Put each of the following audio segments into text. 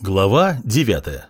Глава 9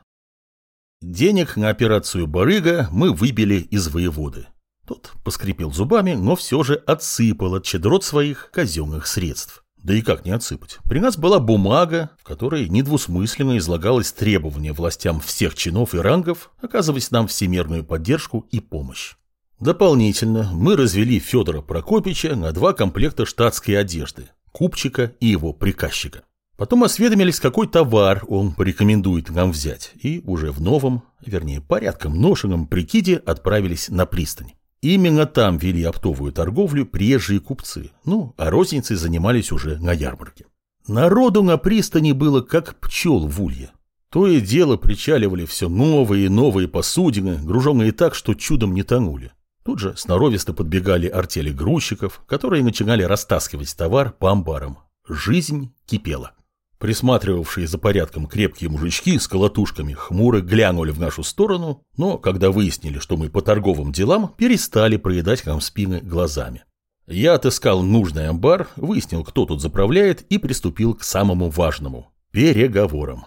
Денег на операцию «Барыга» мы выбили из воеводы. Тот поскрипел зубами, но все же отсыпал от щедрот своих казенных средств. Да и как не отсыпать? При нас была бумага, в которой недвусмысленно излагалось требование властям всех чинов и рангов оказывать нам всемирную поддержку и помощь. Дополнительно мы развели Федора Прокопича на два комплекта штатской одежды – купчика и его приказчика. Потом осведомились, какой товар он порекомендует нам взять, и уже в новом, вернее, порядком ношенном прикиде отправились на пристань. Именно там вели оптовую торговлю приезжие купцы, ну, а розницей занимались уже на ярмарке. Народу на пристани было как пчел в улье. То и дело причаливали все новые и новые посудины, груженные так, что чудом не тонули. Тут же сноровисто подбегали артели грузчиков, которые начинали растаскивать товар по амбарам. Жизнь кипела. Присматривавшие за порядком крепкие мужички с колотушками хмуро глянули в нашу сторону, но, когда выяснили, что мы по торговым делам, перестали проедать нам спины глазами. Я отыскал нужный амбар, выяснил, кто тут заправляет, и приступил к самому важному – переговорам.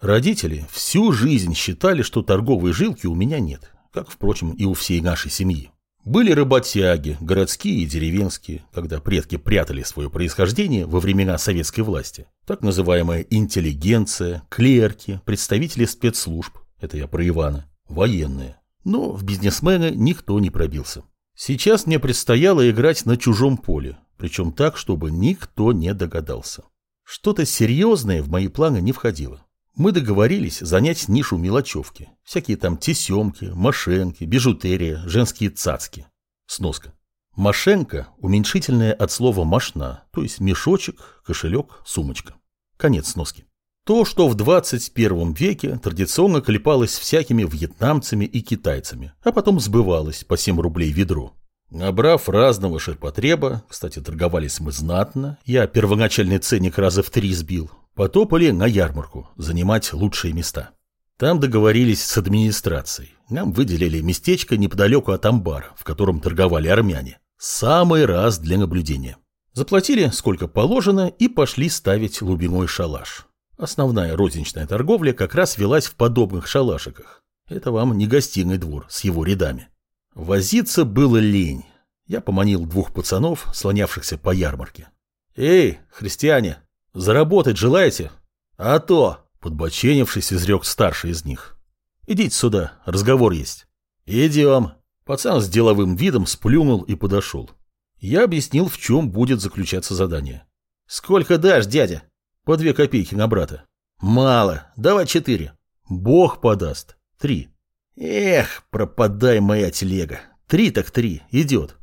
Родители всю жизнь считали, что торговой жилки у меня нет, как, впрочем, и у всей нашей семьи. Были работяги, городские и деревенские, когда предки прятали свое происхождение во времена советской власти. Так называемая интеллигенция, клерки, представители спецслужб, это я про Ивана, военные. Но в бизнесмены никто не пробился. Сейчас мне предстояло играть на чужом поле, причем так, чтобы никто не догадался. Что-то серьезное в мои планы не входило. Мы договорились занять нишу мелочевки. Всякие там тесемки, машенки, бижутерия, женские цацки. Сноска. Машенка – уменьшительное от слова «машна», то есть мешочек, кошелек, сумочка. Конец сноски. То, что в 21 веке традиционно клепалось всякими вьетнамцами и китайцами, а потом сбывалось по 7 рублей ведро. Набрав разного ширпотреба, кстати, торговались мы знатно, я первоначальный ценник раза в три сбил, Потопали на ярмарку, занимать лучшие места. Там договорились с администрацией. Нам выделили местечко неподалеку от амбара, в котором торговали армяне. Самый раз для наблюдения. Заплатили сколько положено и пошли ставить лубиной шалаш. Основная розничная торговля как раз велась в подобных шалашиках. Это вам не гостиный двор с его рядами. Возиться было лень. Я поманил двух пацанов, слонявшихся по ярмарке. «Эй, христиане, Заработать желаете? А то, подбоченившись, изрек старший из них. Идите сюда, разговор есть. Идем. Пацан с деловым видом сплюнул и подошел. Я объяснил, в чем будет заключаться задание. Сколько дашь, дядя? По две копейки на брата. Мало, давай четыре. Бог подаст. Три. Эх, пропадай моя телега. Три так три, идет.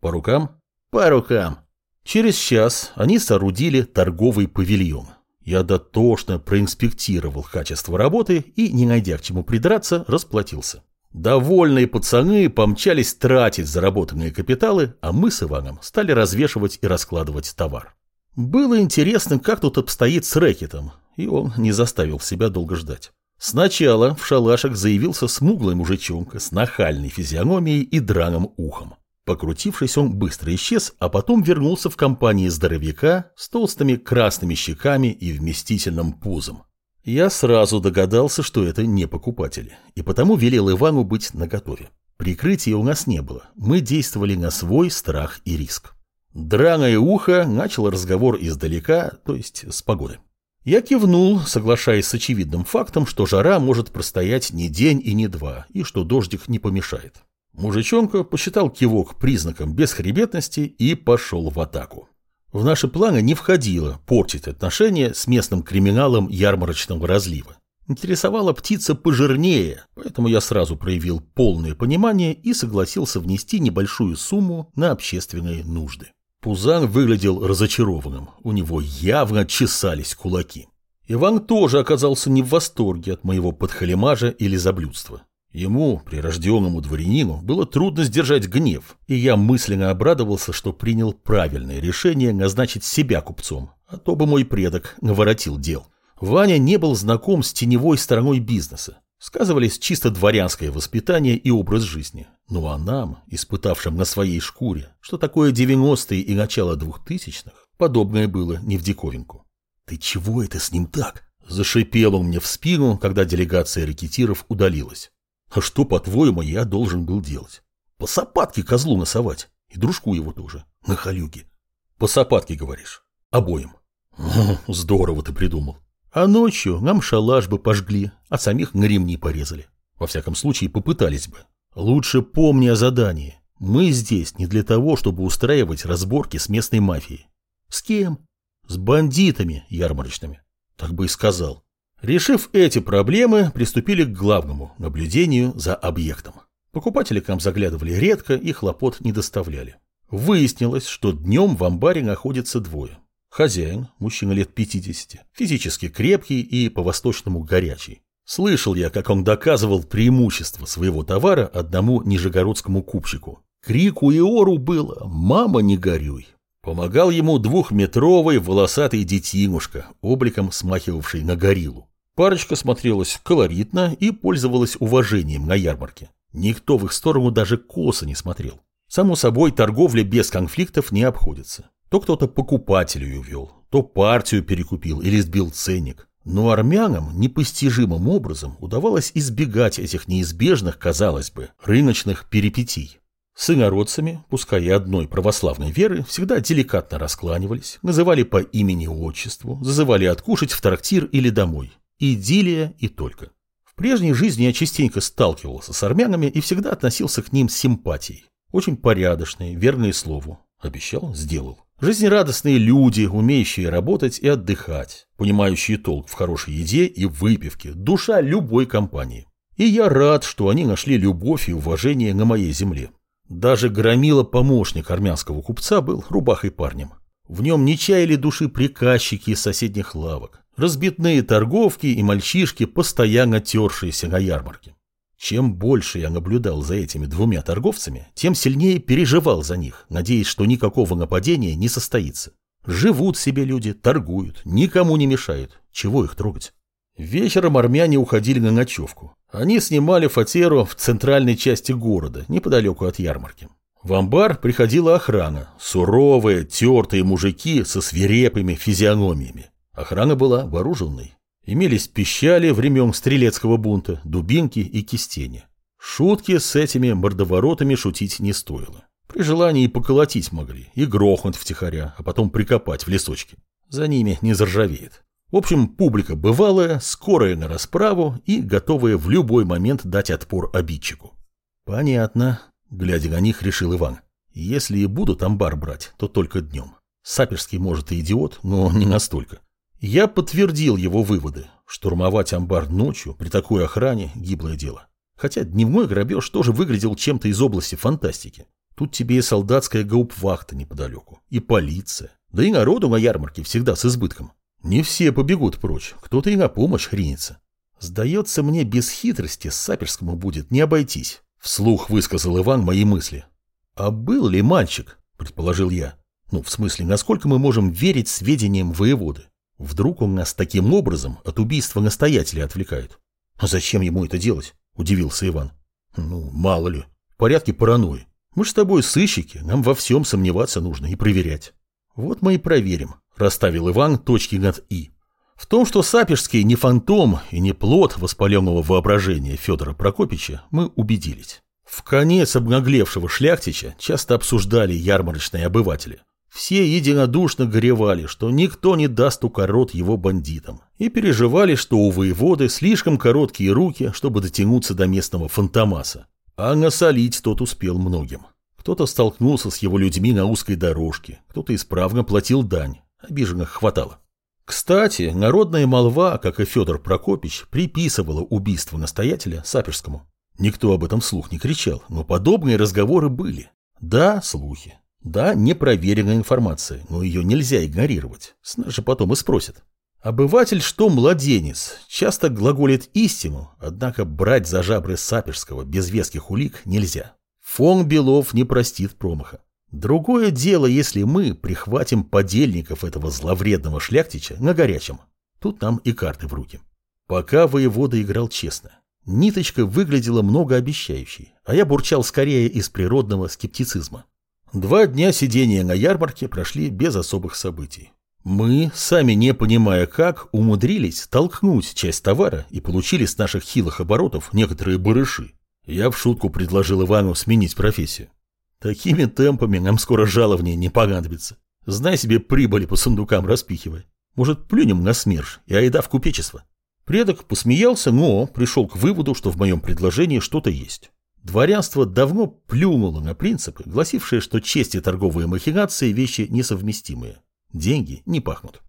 По рукам? По рукам. Через час они соорудили торговый павильон. Я дотошно проинспектировал качество работы и, не найдя к чему придраться, расплатился. Довольные пацаны помчались тратить заработанные капиталы, а мы с Иваном стали развешивать и раскладывать товар. Было интересно, как тут обстоит с рэкетом, и он не заставил себя долго ждать. Сначала в шалашах заявился смуглый мужичонка с нахальной физиономией и драным ухом. Покрутившись, он быстро исчез, а потом вернулся в компании здоровяка с толстыми красными щеками и вместительным пузом. Я сразу догадался, что это не покупатели, и потому велел Ивану быть наготове. Прикрытия у нас не было, мы действовали на свой страх и риск. Драное ухо начал разговор издалека, то есть с погоды. Я кивнул, соглашаясь с очевидным фактом, что жара может простоять не день и не два, и что дождик не помешает. Мужичонка посчитал кивок признаком бесхребетности и пошел в атаку. В наши планы не входило портить отношения с местным криминалом ярмарочного разлива. Интересовала птица пожирнее, поэтому я сразу проявил полное понимание и согласился внести небольшую сумму на общественные нужды. Пузан выглядел разочарованным, у него явно чесались кулаки. Иван тоже оказался не в восторге от моего подхалимажа или заблюдства. Ему, прирожденному дворянину, было трудно сдержать гнев, и я мысленно обрадовался, что принял правильное решение назначить себя купцом, а то бы мой предок наворотил дел. Ваня не был знаком с теневой стороной бизнеса. Сказывались чисто дворянское воспитание и образ жизни. Ну а нам, испытавшим на своей шкуре, что такое 90-е и начало 2000-х, подобное было не в диковинку. «Ты чего это с ним так?» Зашипел он мне в спину, когда делегация рекетиров удалилась. А что, по-твоему, я должен был делать? По сапатке козлу носовать. И дружку его тоже. На халюге. По сапатке, говоришь? Обоим. Здорово ты придумал. А ночью нам шалаш бы пожгли, а самих на ремни порезали. Во всяком случае, попытались бы. Лучше помни о задании. Мы здесь не для того, чтобы устраивать разборки с местной мафией. С кем? С бандитами ярмарочными. Так бы и сказал. Решив эти проблемы, приступили к главному – наблюдению за объектом. Покупатели к нам заглядывали редко и хлопот не доставляли. Выяснилось, что днем в амбаре находится двое. Хозяин, мужчина лет 50, физически крепкий и по-восточному горячий. Слышал я, как он доказывал преимущество своего товара одному нижегородскому купщику. Крику и ору было «Мама, не горюй!». Помогал ему двухметровый волосатый детинушка, обликом смахивавший на гориллу. Парочка смотрелась колоритно и пользовалась уважением на ярмарке. Никто в их сторону даже косо не смотрел. Само собой, торговля без конфликтов не обходится. То кто-то покупателю увел, то партию перекупил или сбил ценник. Но армянам непостижимым образом удавалось избегать этих неизбежных, казалось бы, рыночных перипетий. С инородцами, пускай и одной православной веры, всегда деликатно раскланивались, называли по имени-отчеству, зазывали откушать в трактир или домой. Идиллия и только. В прежней жизни я частенько сталкивался с армянами и всегда относился к ним с симпатией. Очень порядочные, верные слову. Обещал – сделал. Жизнерадостные люди, умеющие работать и отдыхать, понимающие толк в хорошей еде и выпивке, душа любой компании. И я рад, что они нашли любовь и уважение на моей земле. Даже громила помощник армянского купца был рубахой парнем. В нем не чаяли души приказчики из соседних лавок, разбитные торговки и мальчишки, постоянно тершиеся на ярмарке. Чем больше я наблюдал за этими двумя торговцами, тем сильнее переживал за них, надеясь, что никакого нападения не состоится. Живут себе люди, торгуют, никому не мешают. Чего их трогать? Вечером армяне уходили на ночевку. Они снимали фатеру в центральной части города, неподалеку от ярмарки. В амбар приходила охрана, суровые, тертые мужики со свирепыми физиономиями. Охрана была вооруженной. Имелись пищали времен стрелецкого бунта, дубинки и кистени. Шутки с этими мордоворотами шутить не стоило. При желании поколотить могли и грохнуть втихаря, а потом прикопать в лесочке. За ними не заржавеет. В общем, публика бывалая, скорая на расправу и готовая в любой момент дать отпор обидчику. Понятно, глядя на них, решил Иван. Если и будут амбар брать, то только днем. Саперский, может, и идиот, но не настолько. Я подтвердил его выводы. Штурмовать амбар ночью при такой охране – гиблое дело. Хотя дневной грабеж тоже выглядел чем-то из области фантастики. Тут тебе и солдатская гаупвахта неподалеку, и полиция. Да и народу на ярмарке всегда с избытком. Не все побегут прочь, кто-то и на помощь хренится. Сдается мне, без хитрости Саперскому будет не обойтись. Вслух высказал Иван мои мысли. А был ли мальчик, предположил я. Ну, в смысле, насколько мы можем верить сведениям воеводы? Вдруг он нас таким образом от убийства настоятеля отвлекает? А зачем ему это делать? Удивился Иван. Ну, мало ли. В порядке паранойи. Мы ж с тобой сыщики, нам во всем сомневаться нужно и проверять. Вот мы и проверим. Расставил Иван точки над «и». В том, что Сапежский не фантом и не плод воспаленного воображения Федора Прокопича, мы убедились. В конец обнаглевшего шляхтича часто обсуждали ярмарочные обыватели. Все единодушно горевали, что никто не даст укорот его бандитам, и переживали, что у воеводы слишком короткие руки, чтобы дотянуться до местного фантомаса. А насолить тот успел многим. Кто-то столкнулся с его людьми на узкой дорожке, кто-то исправно платил дань, Обиженных хватало. Кстати, народная молва, как и Федор Прокопич, приписывала убийство настоятеля Саперскому. Никто об этом слух не кричал, но подобные разговоры были. Да, слухи. Да, непроверенная информация, но ее нельзя игнорировать. С нас же потом и спросят. Обыватель, что младенец, часто глаголит истину, однако брать за жабры Саперского без веских улик нельзя. Фон Белов не простит промаха. Другое дело, если мы прихватим подельников этого зловредного шляхтича на горячем. Тут нам и карты в руки. Пока воевода играл честно. Ниточка выглядела многообещающей, а я бурчал скорее из природного скептицизма. Два дня сидения на ярмарке прошли без особых событий. Мы, сами не понимая как, умудрились толкнуть часть товара и получили с наших хилых оборотов некоторые барыши. Я в шутку предложил Ивану сменить профессию. Такими темпами нам скоро жалование не понадобится. Знай себе прибыли по сундукам распихивай. Может, плюнем на СМЕРШ и айда в купечество. Предок посмеялся, но пришел к выводу, что в моем предложении что-то есть. Дворянство давно плюнуло на принципы, гласившие, что честь и торговые махинации – вещи несовместимые. Деньги не пахнут.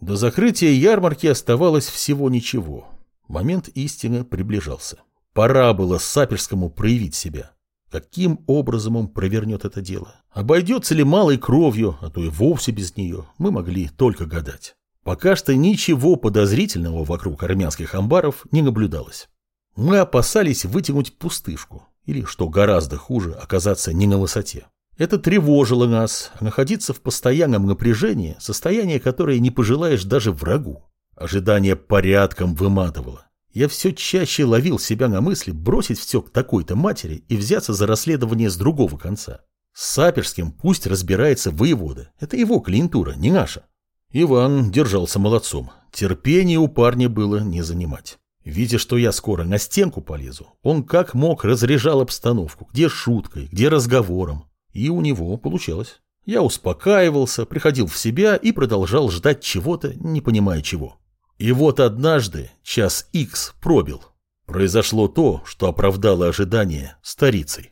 До закрытия ярмарки оставалось всего ничего. Момент истины приближался. Пора было Саперскому проявить себя. Каким образом он провернет это дело? Обойдется ли малой кровью, а то и вовсе без нее, мы могли только гадать. Пока что ничего подозрительного вокруг армянских амбаров не наблюдалось. Мы опасались вытянуть пустышку, или, что гораздо хуже, оказаться не на высоте. Это тревожило нас, а находиться в постоянном напряжении, состояние которое не пожелаешь даже врагу. Ожидание порядком выматывало. Я все чаще ловил себя на мысли бросить все к такой-то матери и взяться за расследование с другого конца. С Саперским пусть разбирается воевода. Это его клиентура, не наша. Иван держался молодцом. Терпения у парня было не занимать. Видя, что я скоро на стенку полезу, он как мог разряжал обстановку, где шуткой, где разговором. И у него получалось. Я успокаивался, приходил в себя и продолжал ждать чего-то, не понимая чего. И вот однажды час икс пробил. Произошло то, что оправдало ожидания старицей.